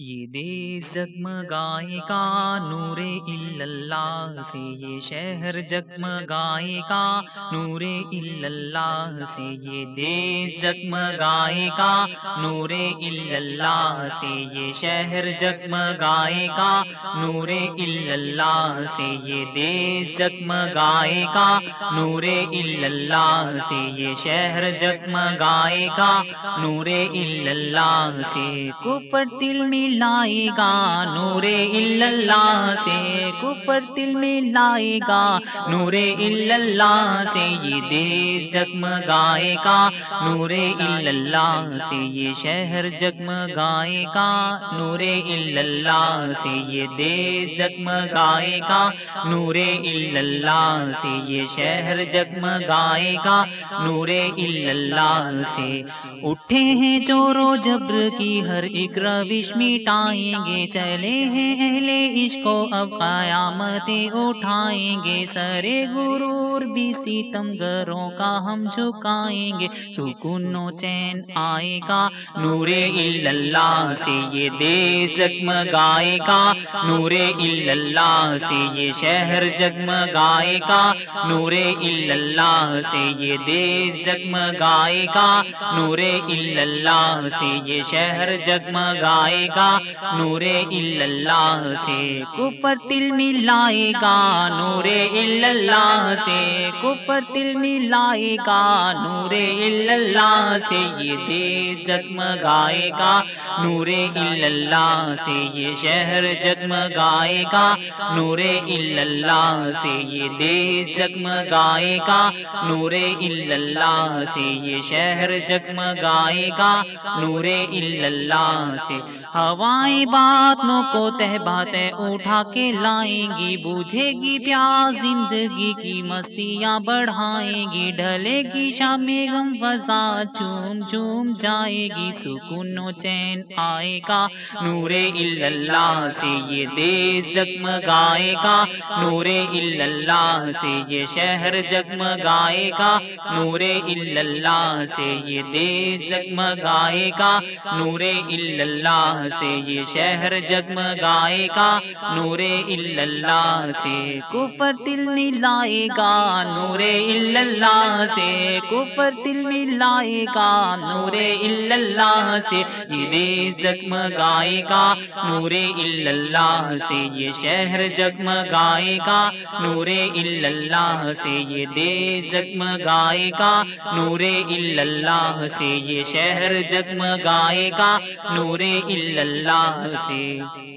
یہ دیس جگمگائے گا نور اللہ سے، یہ شہر جگمگائے گا نور اللہ سے، یہ دیس جگمگائے گا نور اللہ سے، یہ شہر جگمگائے گا نور اللہ سے، یہ دیس جگمگائے گا نور اللہ سے، یہ شہر جگمگائے گا نور اللہ سے۔ کپر دل میں لائے گا، نور اللہ سے کفر دل میں لائے گا۔ نور اللہ سے یہ دیش جگمگائے گا۔ نور اللہ سے یہ شہر جگمگائے گا۔ نور اللہ سے یہ دیش جگمگائے گا۔ نور اللہ سے یہ شہر جگمگائے گا۔ نور اللہ سے اٹھے ہیں چورو جبر کی ہر ایک روش میں مٹائیں گے، چلے ہیں اہل عشق کو۔ اب قیامتیں اٹھائیں گے سرے غرور بھی سیتم گروں کا ہم جھکائیں گے۔ سکون و چین آئے گا، نور اللہ سے یہ دیس جگمگائے گا۔ نور اللہ سے یہ شہر جگمگائے گا۔ نور اللہ سے یہ دیس جگمگائے گا۔ نور اللہ سے یہ شہر جگمگائے گا۔ نور اللہ سے کپر تل ملائے گا نور اللہ سے کپر تل ملائے گا نور اللہ سے یہ دیش جگمگائے گا نور اللہ سے یہ شہر جگمگائے گا نور اللہ سے یہ دیش جگمگائے گا نور اللہ سے یہ شہر جگمگائے گا نور اللہ سے ہوائیں باتوں کو تہ باتیں اٹھا کے لائیں گی بوجھے گی پیاس زندگی کی مستیاں بڑھائیں گی ڈھلے گی شام غم فضا چوم چوم جائے گی سکون و چین آئے گا، نور اللہ سے یہ دیش جگمگائے گا، نور اللہ سے یہ شہر جگمگائے گا، نور اللہ سے یہ دیش جگمگائے گا، نور اللہ سے یہ شہر جگمگائے گا، نور اللہ سے کفر دل میں لائے گا، نور اللہ سے کفر دل میں لائے گا، نور اللہ سے یہ دیش جگمگائے گا، نور اللہ سے یہ شہر جگمگائے گا، نور اللہ سے یہ دیش جگمگائے گا، نور اللہ سے یہ شہر جگمگائے گا، نور اللہ اللہ سے۔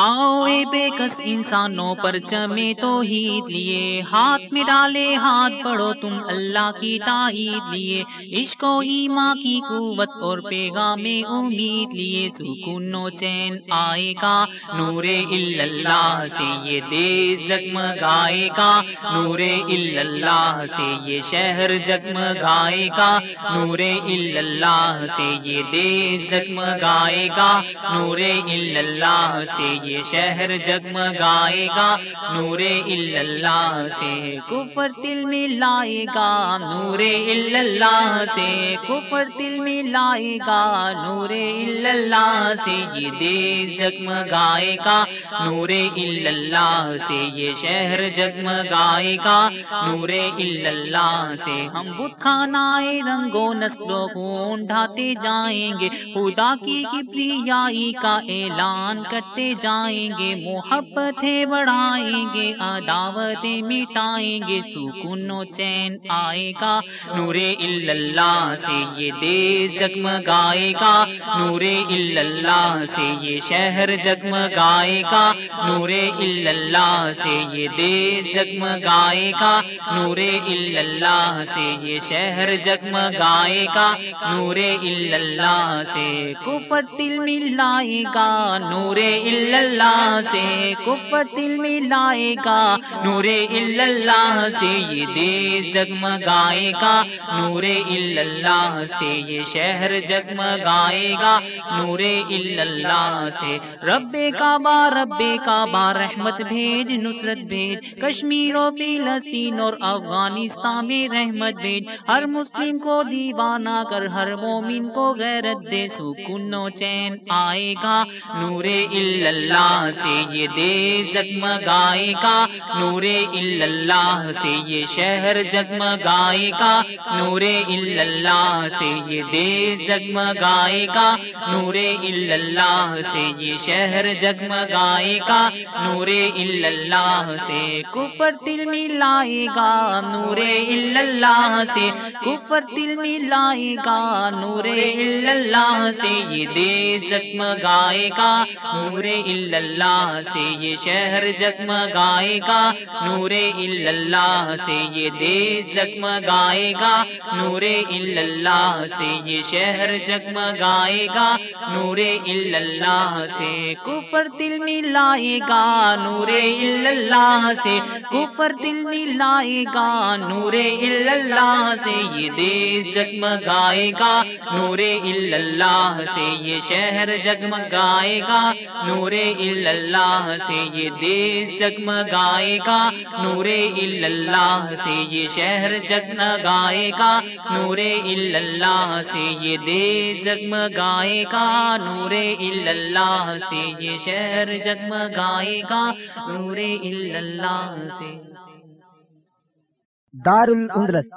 آؤ بے کس انسانوں پر چمے تو لیے ہاتھ میں ڈالے، ہاتھ پڑھو تم اللہ کی تائید لیے عشق و ایما کی قوت اور پیغام امید لیے سکون و چین آئے گا، نور اللہ سے یہ دیش جگمگائے گا۔ نور اللہ سے یہ شہر جگمگائے گا۔ نور اللہ سے یہ دیش جگمگائے گا۔ نور اللہ سے یہ شہر جگمگائے گا، نور اللہ سے کفر دل میں لائے گا، نور اللہ سے کفر دل میں لائے گا، نور اللہ سے یہ دیش جگمگائے گا، نور اللہ سے یہ شہر جگمگائے گا، نور اللہ سے ہم بت خانہ رنگو نسلوں خون ڈھاتے جائیں گے، خدا کی کبریائی کا اعلان کرتے جائیں جائیں گے محبتیں بڑھائیں گے عداوتیں مٹائیں گے، سکون و چین آئے گا۔ نور اللہ سے یہ دیش جگمگائے گا۔ نور اللہ سے یہ شہر جگمگائے گا۔ نور اللہ سے یہ دیش جگمگائے گا۔ نور اللہ سے یہ شہر جگمگائے گا۔ نور اللہ سے کفر دل ملائے گا۔ نور اللہ اللہ سے کفر دل میں لائے گا۔ نور اللہ سے یہ دیش جگمگائے گا۔ نور اللہ سے یہ شہر جگمگائے گا۔ نور اللہ سے رب کعبہ رب کعبہ، رحمت بھیج، نصرت بھیج۔ کشمیر و فلسطین اور افغانستان میں رحمت بھیج۔ ہر مسلم کو دیوانہ کر، ہر مومن کو غیرت دے۔ سکون و چین آئے گا۔ نور اللہ اللہ سے یہ دے جگمگائے گا نور اللہ سے یہ شہر جگمگائے گا نور اللہ سے یہ دے جگمگائے گا نور اللہ سے یہ شہر جگمگائے گا نور اللہ سے کفر دل میں لائے گا نور اللہ سے کفر دل میں لائے گا، نور اللہ سے یہ دیش جگمگائے گا، نور اللہ سے یہ شہر جگمگائے گا، نور اللہ سے یہ دیش جگمگائے گا، نور اللہ سے یہ شہر جگمگائے گا، نور اللہ سے کفر دل میں لائے گا، نور اللہ سے کفر دل میں لائے گا، نور اللہ سے یہ دیش جگمگائے گا۔ نور اللہ سے یہ شہر جگمگائے گا۔ نور اللہ سے یہ دیش جگمگائے گا۔ نور اللہ سے یہ شہر جگمگائے گا۔ نور اللہ سے یہ دیش جگمگائے گا۔ نور اللہ سے یہ شہر جگمگائے گا۔ نور اللہ سے دار الاندلس